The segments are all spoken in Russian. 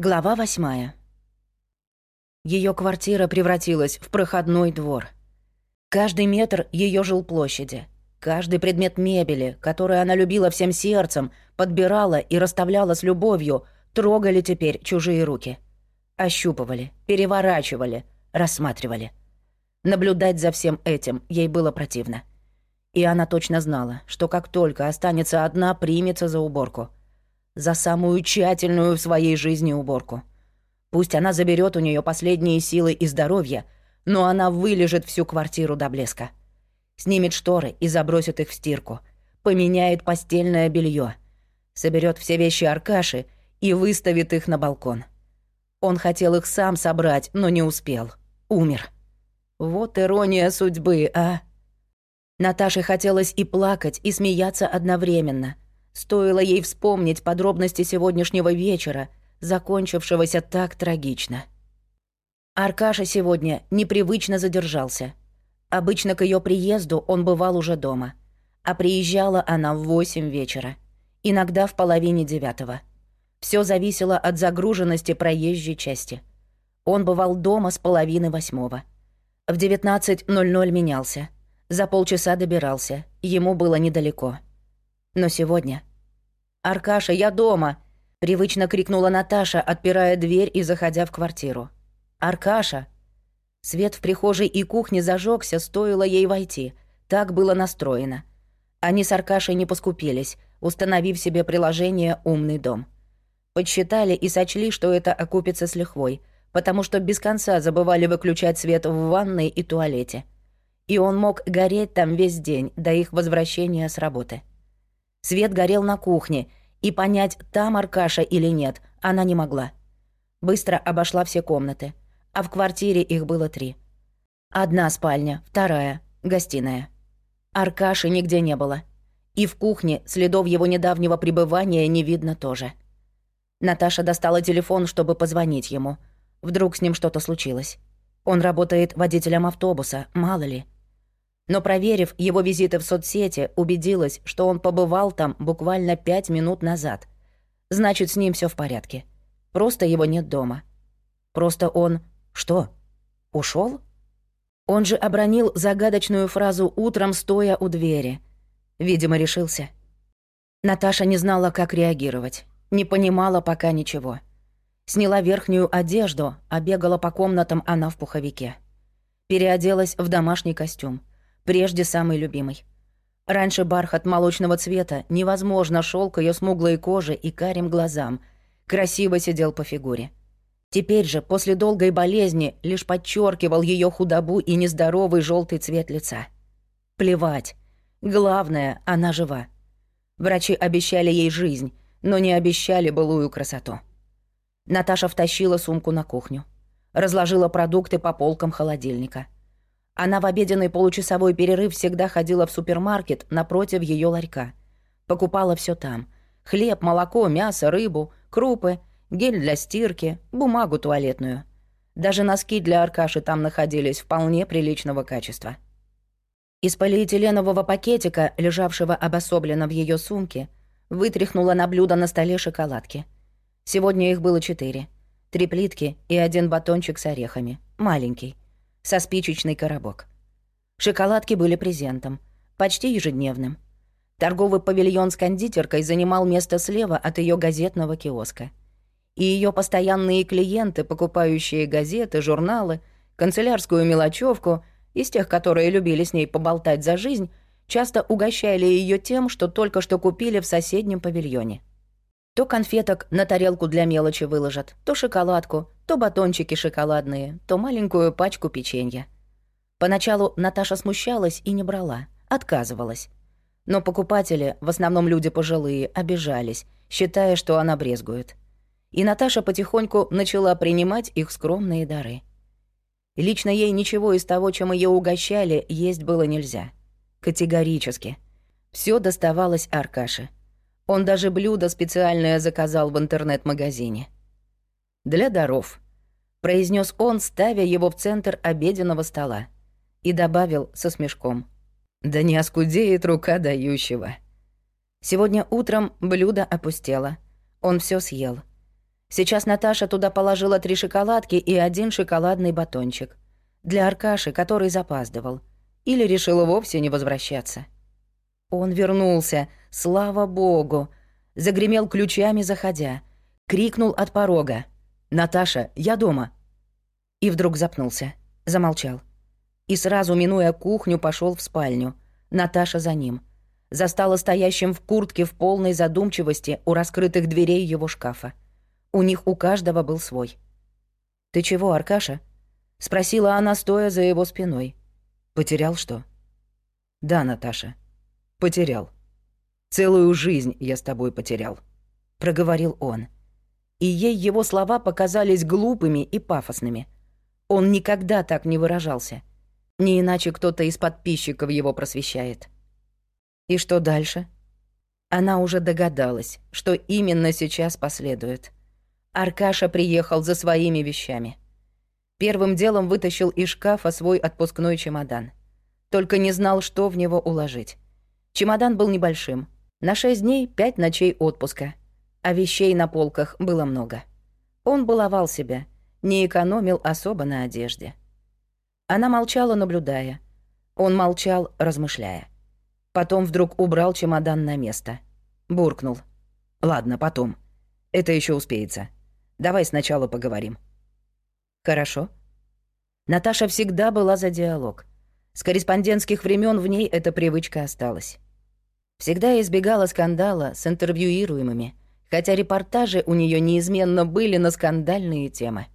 Глава восьмая. Ее квартира превратилась в проходной двор. Каждый метр ее жилплощади, каждый предмет мебели, который она любила всем сердцем, подбирала и расставляла с любовью, трогали теперь чужие руки. Ощупывали, переворачивали, рассматривали. Наблюдать за всем этим ей было противно. И она точно знала, что как только останется одна, примется за уборку — за самую тщательную в своей жизни уборку. Пусть она заберет у нее последние силы и здоровье, но она вылежит всю квартиру до блеска. Снимет шторы и забросит их в стирку. Поменяет постельное белье, Соберет все вещи Аркаши и выставит их на балкон. Он хотел их сам собрать, но не успел. Умер. Вот ирония судьбы, а? Наташе хотелось и плакать, и смеяться одновременно — Стоило ей вспомнить подробности сегодняшнего вечера, закончившегося так трагично. Аркаша сегодня непривычно задержался. Обычно к ее приезду он бывал уже дома, а приезжала она в восемь вечера, иногда в половине девятого. Все зависело от загруженности проезжей части. Он бывал дома с половины восьмого. В 19.00 менялся. За полчаса добирался, ему было недалеко. Но сегодня «Аркаша, я дома!» — привычно крикнула Наташа, отпирая дверь и заходя в квартиру. «Аркаша!» Свет в прихожей и кухне зажегся, стоило ей войти. Так было настроено. Они с Аркашей не поскупились, установив себе приложение «Умный дом». Подсчитали и сочли, что это окупится с лихвой, потому что без конца забывали выключать свет в ванной и туалете. И он мог гореть там весь день до их возвращения с работы. Свет горел на кухне, и понять, там Аркаша или нет, она не могла. Быстро обошла все комнаты, а в квартире их было три. Одна спальня, вторая, гостиная. Аркаши нигде не было. И в кухне следов его недавнего пребывания не видно тоже. Наташа достала телефон, чтобы позвонить ему. Вдруг с ним что-то случилось. Он работает водителем автобуса, мало ли но, проверив его визиты в соцсети, убедилась, что он побывал там буквально пять минут назад. Значит, с ним все в порядке. Просто его нет дома. Просто он... Что? Ушел? Он же обронил загадочную фразу утром, стоя у двери. Видимо, решился. Наташа не знала, как реагировать. Не понимала пока ничего. Сняла верхнюю одежду, а бегала по комнатам она в пуховике. Переоделась в домашний костюм прежде самый любимый. Раньше бархат молочного цвета невозможно шел к ее смуглой коже и карим глазам, красиво сидел по фигуре. Теперь же, после долгой болезни, лишь подчеркивал ее худобу и нездоровый желтый цвет лица. Плевать. Главное, она жива. Врачи обещали ей жизнь, но не обещали былую красоту. Наташа втащила сумку на кухню. Разложила продукты по полкам холодильника — она в обеденный получасовой перерыв всегда ходила в супермаркет напротив ее ларька. Покупала все там. Хлеб, молоко, мясо, рыбу, крупы, гель для стирки, бумагу туалетную. Даже носки для Аркаши там находились вполне приличного качества. Из полиэтиленового пакетика, лежавшего обособленно в ее сумке, вытряхнула на блюдо на столе шоколадки. Сегодня их было четыре. Три плитки и один батончик с орехами. Маленький со спичечный коробок. Шоколадки были презентом, почти ежедневным. Торговый павильон с кондитеркой занимал место слева от ее газетного киоска. И ее постоянные клиенты, покупающие газеты, журналы, канцелярскую мелочевку, из тех, которые любили с ней поболтать за жизнь, часто угощали ее тем, что только что купили в соседнем павильоне. То конфеток на тарелку для мелочи выложат, то шоколадку, то батончики шоколадные, то маленькую пачку печенья. Поначалу Наташа смущалась и не брала, отказывалась. Но покупатели, в основном люди пожилые, обижались, считая, что она брезгует. И Наташа потихоньку начала принимать их скромные дары. Лично ей ничего из того, чем ее угощали, есть было нельзя. Категорически. Все доставалось Аркаше. Он даже блюдо специальное заказал в интернет-магазине. «Для даров», — произнес он, ставя его в центр обеденного стола. И добавил со смешком. «Да не оскудеет рука дающего». Сегодня утром блюдо опустело. Он все съел. Сейчас Наташа туда положила три шоколадки и один шоколадный батончик. Для Аркаши, который запаздывал. Или решила вовсе не возвращаться. Он вернулся, слава богу. Загремел ключами, заходя. Крикнул от порога. «Наташа, я дома!» И вдруг запнулся, замолчал. И сразу, минуя кухню, пошел в спальню. Наташа за ним. Застала стоящим в куртке в полной задумчивости у раскрытых дверей его шкафа. У них у каждого был свой. «Ты чего, Аркаша?» — спросила она, стоя за его спиной. «Потерял что?» «Да, Наташа, потерял. Целую жизнь я с тобой потерял», — проговорил он. И ей его слова показались глупыми и пафосными. Он никогда так не выражался. Не иначе кто-то из подписчиков его просвещает. И что дальше? Она уже догадалась, что именно сейчас последует. Аркаша приехал за своими вещами. Первым делом вытащил из шкафа свой отпускной чемодан. Только не знал, что в него уложить. Чемодан был небольшим. На шесть дней пять ночей отпуска. А вещей на полках было много. Он баловал себя, не экономил особо на одежде. Она молчала, наблюдая. Он молчал, размышляя. Потом вдруг убрал чемодан на место. Буркнул. «Ладно, потом. Это еще успеется. Давай сначала поговорим». «Хорошо». Наташа всегда была за диалог. С корреспондентских времен в ней эта привычка осталась. Всегда избегала скандала с интервьюируемыми, хотя репортажи у нее неизменно были на скандальные темы.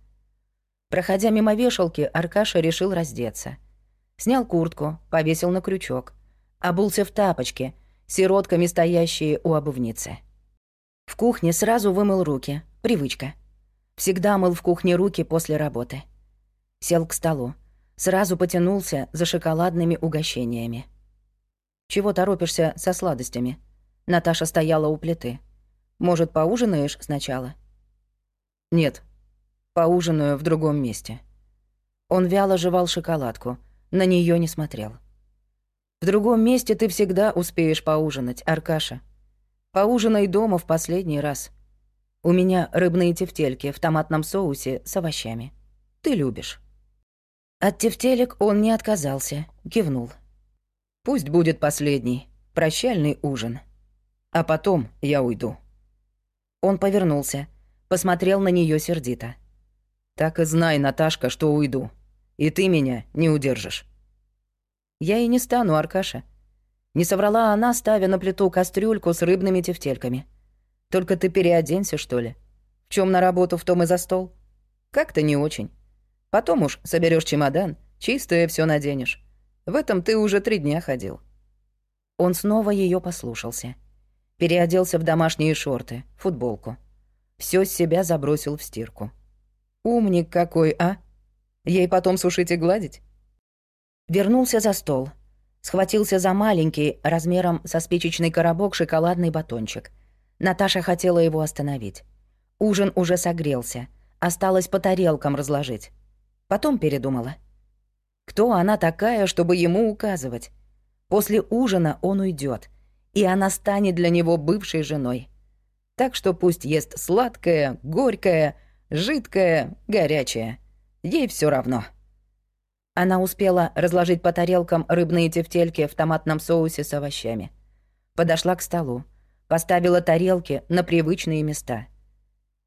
Проходя мимо вешалки, Аркаша решил раздеться. Снял куртку, повесил на крючок. Обулся в тапочки, сиротками стоящие у обувницы. В кухне сразу вымыл руки. Привычка. Всегда мыл в кухне руки после работы. Сел к столу. Сразу потянулся за шоколадными угощениями. «Чего торопишься со сладостями?» Наташа стояла у плиты. «Может, поужинаешь сначала?» «Нет, поужинаю в другом месте». Он вяло жевал шоколадку, на нее не смотрел. «В другом месте ты всегда успеешь поужинать, Аркаша. Поужинай дома в последний раз». У меня рыбные тефтельки в томатном соусе с овощами. Ты любишь». От тефтелек он не отказался, кивнул. «Пусть будет последний, прощальный ужин. А потом я уйду». Он повернулся, посмотрел на нее сердито. «Так и знай, Наташка, что уйду. И ты меня не удержишь». «Я и не стану, Аркаша». Не соврала она, ставя на плиту кастрюльку с рыбными тефтельками. Только ты переоденься, что ли. В чем на работу, в том и за стол. Как-то не очень. Потом уж соберешь чемодан, чистое все наденешь. В этом ты уже три дня ходил». Он снова ее послушался. Переоделся в домашние шорты, футболку. Все с себя забросил в стирку. «Умник какой, а? Ей потом сушить и гладить?» Вернулся за стол. Схватился за маленький, размером со спичечный коробок, шоколадный батончик — Наташа хотела его остановить. Ужин уже согрелся. Осталось по тарелкам разложить. Потом передумала. Кто она такая, чтобы ему указывать? После ужина он уйдет, и она станет для него бывшей женой. Так что пусть ест сладкое, горькое, жидкое, горячее. Ей все равно. Она успела разложить по тарелкам рыбные тефтельки в томатном соусе с овощами. Подошла к столу поставила тарелки на привычные места.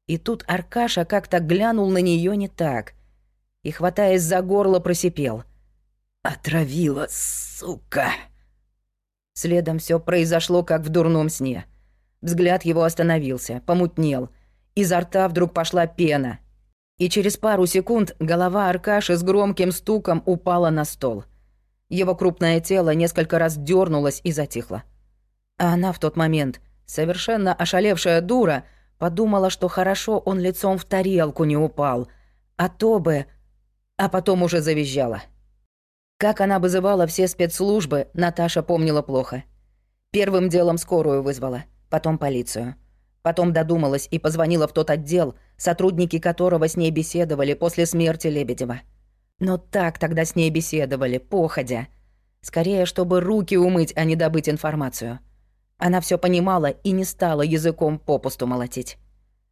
И тут Аркаша как-то глянул на нее не так и, хватаясь за горло, просипел. «Отравила, сука!» Следом все произошло, как в дурном сне. Взгляд его остановился, помутнел. Изо рта вдруг пошла пена. И через пару секунд голова Аркаши с громким стуком упала на стол. Его крупное тело несколько раз дернулось и затихло. А она в тот момент Совершенно ошалевшая дура подумала, что хорошо он лицом в тарелку не упал, а то бы... А потом уже завизжала. Как она вызывала все спецслужбы, Наташа помнила плохо. Первым делом скорую вызвала, потом полицию. Потом додумалась и позвонила в тот отдел, сотрудники которого с ней беседовали после смерти Лебедева. Но так тогда с ней беседовали, походя. Скорее, чтобы руки умыть, а не добыть информацию. Она все понимала и не стала языком попусту молотить.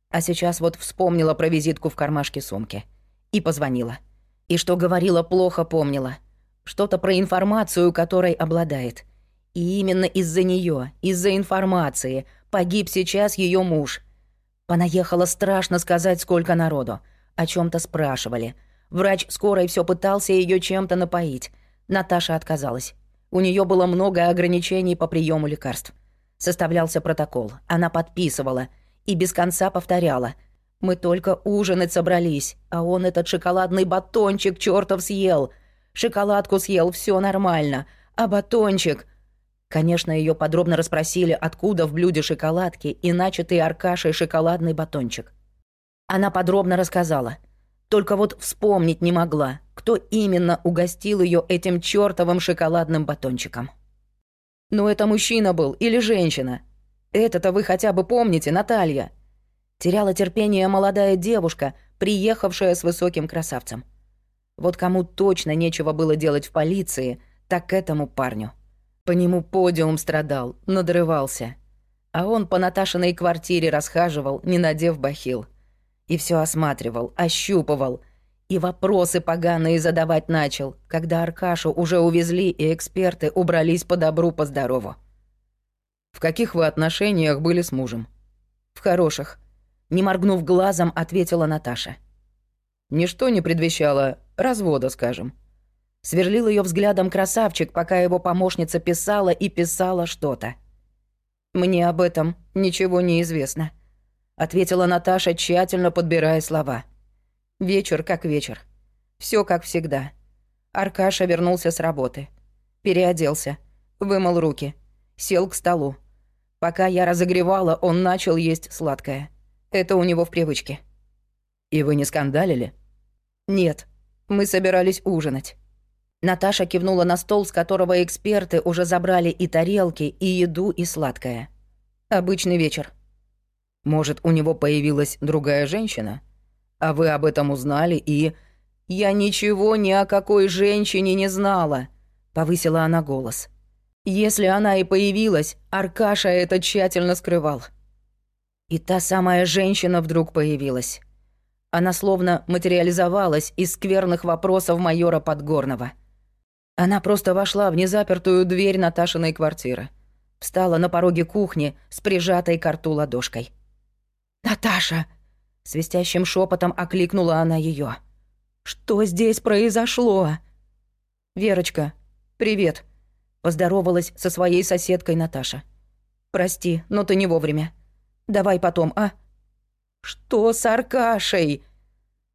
А сейчас вот вспомнила про визитку в кармашке сумки. И позвонила. И что говорила, плохо помнила. Что-то про информацию, которой обладает. И именно из-за нее, из-за информации, погиб сейчас ее муж. Понаехала страшно сказать, сколько народу. О чем то спрашивали. Врач скорой все пытался ее чем-то напоить. Наташа отказалась. У нее было много ограничений по приему лекарств. Составлялся протокол, она подписывала и без конца повторяла. «Мы только ужинать собрались, а он этот шоколадный батончик чертов съел. Шоколадку съел, все нормально, а батончик...» Конечно, ее подробно расспросили, откуда в блюде шоколадки и начатый Аркашей шоколадный батончик. Она подробно рассказала. Только вот вспомнить не могла, кто именно угостил ее этим чертовым шоколадным батончиком. «Ну это мужчина был или женщина? Это-то вы хотя бы помните, Наталья?» Теряла терпение молодая девушка, приехавшая с высоким красавцем. Вот кому точно нечего было делать в полиции, так этому парню. По нему подиум страдал, надрывался. А он по Наташиной квартире расхаживал, не надев бахил. И все осматривал, ощупывал. И вопросы поганые задавать начал, когда Аркашу уже увезли, и эксперты убрались по добру, по здорову. «В каких вы отношениях были с мужем?» «В хороших», — не моргнув глазом, ответила Наташа. «Ничто не предвещало развода, скажем». Сверлил ее взглядом красавчик, пока его помощница писала и писала что-то. «Мне об этом ничего не известно», — ответила Наташа, тщательно подбирая слова. «Вечер как вечер. Все как всегда. Аркаша вернулся с работы. Переоделся, вымыл руки, сел к столу. Пока я разогревала, он начал есть сладкое. Это у него в привычке». «И вы не скандалили?» «Нет, мы собирались ужинать». Наташа кивнула на стол, с которого эксперты уже забрали и тарелки, и еду, и сладкое. Обычный вечер. Может, у него появилась другая женщина? А вы об этом узнали и... «Я ничего ни о какой женщине не знала», — повысила она голос. «Если она и появилась, Аркаша это тщательно скрывал». И та самая женщина вдруг появилась. Она словно материализовалась из скверных вопросов майора Подгорного — она просто вошла в незапертую дверь Наташиной квартиры. Встала на пороге кухни с прижатой к рту ладошкой. «Наташа!» — свистящим шепотом окликнула она ее. «Что здесь произошло?» «Верочка, привет!» — поздоровалась со своей соседкой Наташа. «Прости, но ты не вовремя. Давай потом, а?» «Что с Аркашей?»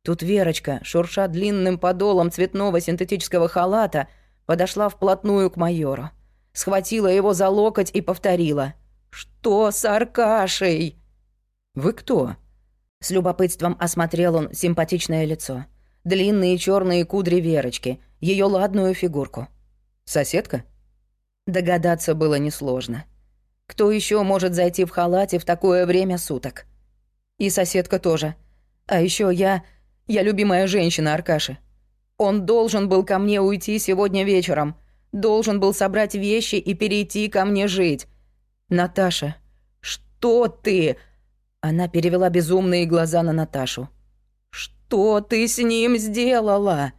Тут Верочка, шурша длинным подолом цветного синтетического халата, — подошла вплотную к майору, схватила его за локоть и повторила. «Что с Аркашей?» «Вы кто?» С любопытством осмотрел он симпатичное лицо. Длинные черные кудри Верочки, ее ладную фигурку. «Соседка?» Догадаться было несложно. Кто еще может зайти в халате в такое время суток? И соседка тоже. А еще я... Я любимая женщина Аркаши. Он должен был ко мне уйти сегодня вечером. Должен был собрать вещи и перейти ко мне жить. Наташа, что ты? Она перевела безумные глаза на Наташу. Что ты с ним сделала?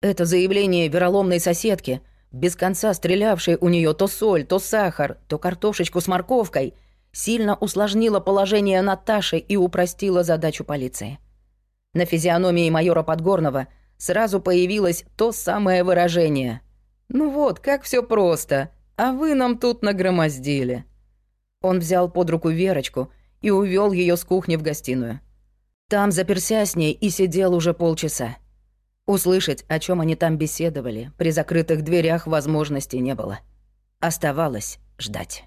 Это заявление вероломной соседки, без конца стрелявшей у нее то соль, то сахар, то картошечку с морковкой, сильно усложнило положение Наташи и упростило задачу полиции. На физиономии майора Подгорного – сразу появилось то самое выражение. «Ну вот, как все просто, а вы нам тут нагромоздили». Он взял под руку Верочку и увел ее с кухни в гостиную. Там заперся с ней и сидел уже полчаса. Услышать, о чем они там беседовали, при закрытых дверях возможности не было. Оставалось ждать.